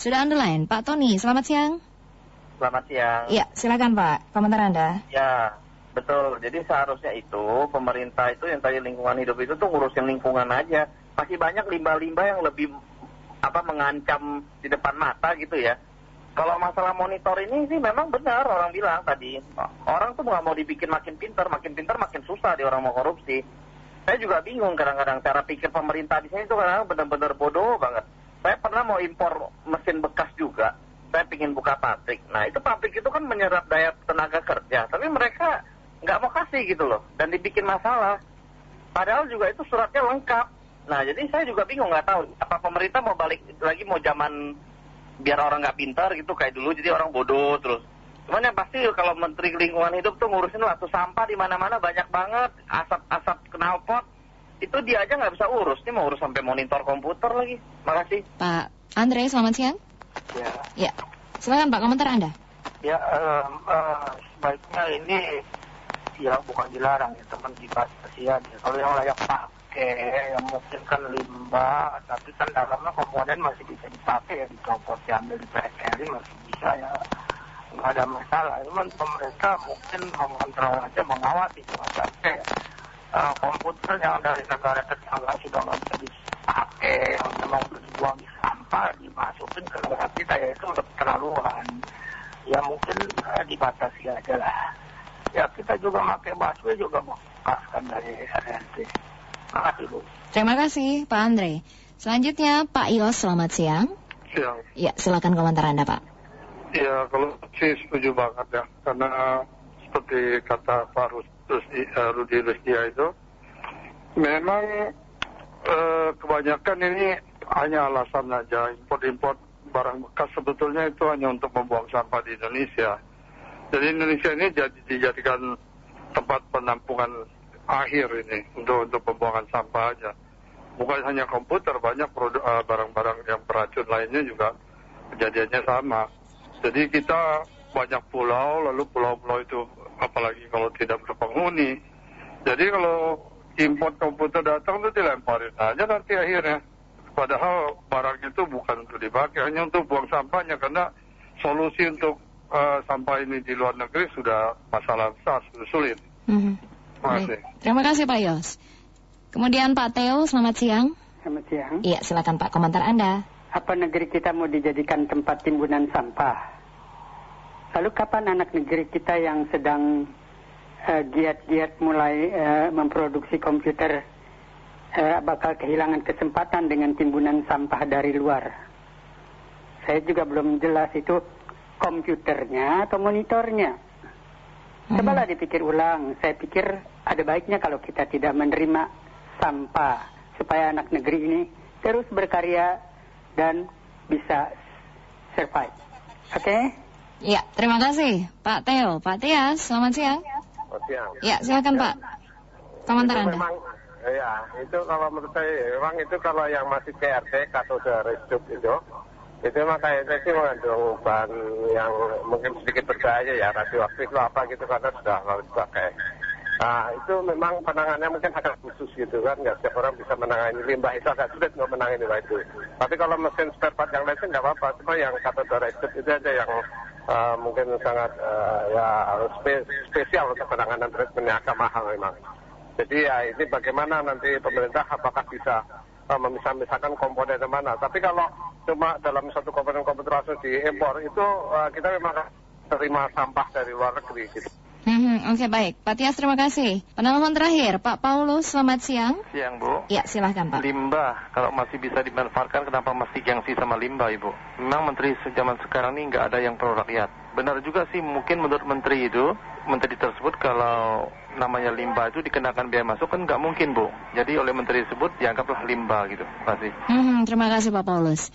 Sudah on the line, Pak Tony. Selamat siang. Selamat siang. Iya, silakan Pak. Komentar Anda. Ya, betul. Jadi seharusnya itu pemerintah itu yang tadi lingkungan hidup itu tuh ngurusin lingkungan aja. Masih banyak limbah-limbah yang lebih apa mengancam di depan mata gitu ya. Kalau masalah monitor ini sih memang benar orang bilang tadi. Orang tuh nggak mau dibikin makin pintar, makin pintar makin susah di orang mau korupsi. Saya juga bingung kadang-kadang cara pikir pemerintah di sini tuh kadang benar-benar bodoh banget. Saya pernah mau impor mesin bekas juga. Saya pingin buka pabrik. Nah itu pabrik itu kan menyerap daya tenaga kerja. Tapi mereka nggak mau kasih gitu loh. Dan dibikin masalah. Padahal juga itu suratnya lengkap. Nah jadi saya juga bingung nggak tahu. Apa pemerintah mau balik lagi mau zaman biar orang nggak pintar gitu kayak dulu. Jadi orang bodoh terus. Cuman yang pasti kalau Menteri Lingkungan Hidup tuh ngurusin waktu sampah di mana-mana banyak banget. Asap-asap knalpot itu dia aja nggak bisa urus. Ini mau urus sampai monitor komputer lagi. Makasih. Pak Andre, selamat siang. Ya, Ya, silakan Pak komentar Anda. ya em, eh, sebaiknya ini ya bukan dilarang ya teman dibatasi ya. Kalau yang layak pakai, yang mungkin kan limbah, tapi kan dalamnya komponen masih bisa dipakai ya dicopot diambil di PSRI masih bisa ya. Nggak ada masalah. Cuman pemerintah mungkin mengontrol aja, mengawasi jangan sampai eh, komputer yang dari negara tetangga sudah nggak bisa dipakai, yang memang dibuang di sampah, dimasukin ke negara kita ya itu udah keterlaluan. Ya mungkin eh, dibatasi aja lah. Ya kita juga pakai busway juga bekaskan dari RRT. Makasih Bu. Terima kasih Pak Andre. Selanjutnya Pak Ios, selamat siang. Siang. Ya, silakan komentar Anda Pak. Ya, kalau sih setuju banget ya. Karena seperti kata Pak Rus- Rusdi, eh, Rudi itu, memang eh, kebanyakan ini hanya alasan aja. Import-import barang bekas sebetulnya itu hanya untuk membuang sampah di Indonesia. Jadi Indonesia ini jadi dijadikan tempat penampungan akhir ini untuk untuk pembuangan sampah aja. Bukan hanya komputer, banyak eh, barang-barang yang beracun lainnya juga kejadiannya sama. Jadi kita banyak pulau, lalu pulau-pulau itu apalagi kalau tidak berpenghuni. Jadi kalau import komputer datang itu dilemparin aja nanti akhirnya. Padahal barang itu bukan untuk dipakai, hanya untuk buang sampahnya karena solusi untuk eh, sampah ini di luar negeri sudah masalah besar, sudah sulit. Mhm. Terima kasih. Baik. Terima kasih Pak Ios. Kemudian Pak Teo, selamat siang. Selamat siang. Iya, silakan Pak komentar Anda. Apa negeri kita mau dijadikan tempat timbunan sampah? Lalu kapan anak negeri kita yang sedang eh, giat-giat mulai eh, memproduksi komputer eh, bakal kehilangan kesempatan dengan timbunan sampah dari luar? Saya juga belum jelas itu komputernya atau monitornya. Cobalah dipikir ulang. Saya pikir ada baiknya kalau kita tidak menerima sampah supaya anak negeri ini terus berkarya dan bisa survive. Oke? Iya, terima kasih Pak Teo. Pak Tias, selamat siang. Selamat siang. Ya, silakan Pak. Komentar itu Anda. memang ya itu kalau menurut saya memang itu kalau yang masih CRT atau sudah restup itu itu memang kayaknya sih mengandung bahan yang mungkin sedikit berbahaya ya radioaktif atau apa gitu karena sudah lalu dipakai. Nah itu memang penanganannya mungkin agak khusus gitu kan nggak setiap orang bisa menangani limbah itu agak sulit untuk menangani limbah itu. Tapi kalau mesin spare part yang lain sih nggak apa-apa. Cuma yang kata restup itu aja yang eh, mungkin sangat eh, ya spe- spesial untuk penanganan treatmentnya agak mahal memang. Jadi ya ini bagaimana nanti pemerintah apakah bisa uh, memisah-misahkan komponen mana. Tapi kalau cuma dalam satu komponen-komponen langsung diimpor itu uh, kita memang terima sampah dari luar negeri gitu. Oke, baik. Pak Tias, terima kasih. Penelpon terakhir, Pak Paulus, selamat siang. Siang Bu. Ya, silahkan Pak. Limbah, kalau masih bisa dimanfaatkan, kenapa masih gengsi sama limbah, Ibu? Memang menteri zaman sekarang ini nggak ada yang pro rakyat. Benar juga sih, mungkin menurut menteri itu, menteri tersebut kalau namanya limbah itu dikenakan biaya masuk kan nggak mungkin, Bu. Jadi oleh menteri tersebut dianggaplah limbah gitu. Terima kasih. Mhm, terima kasih Pak Paulus.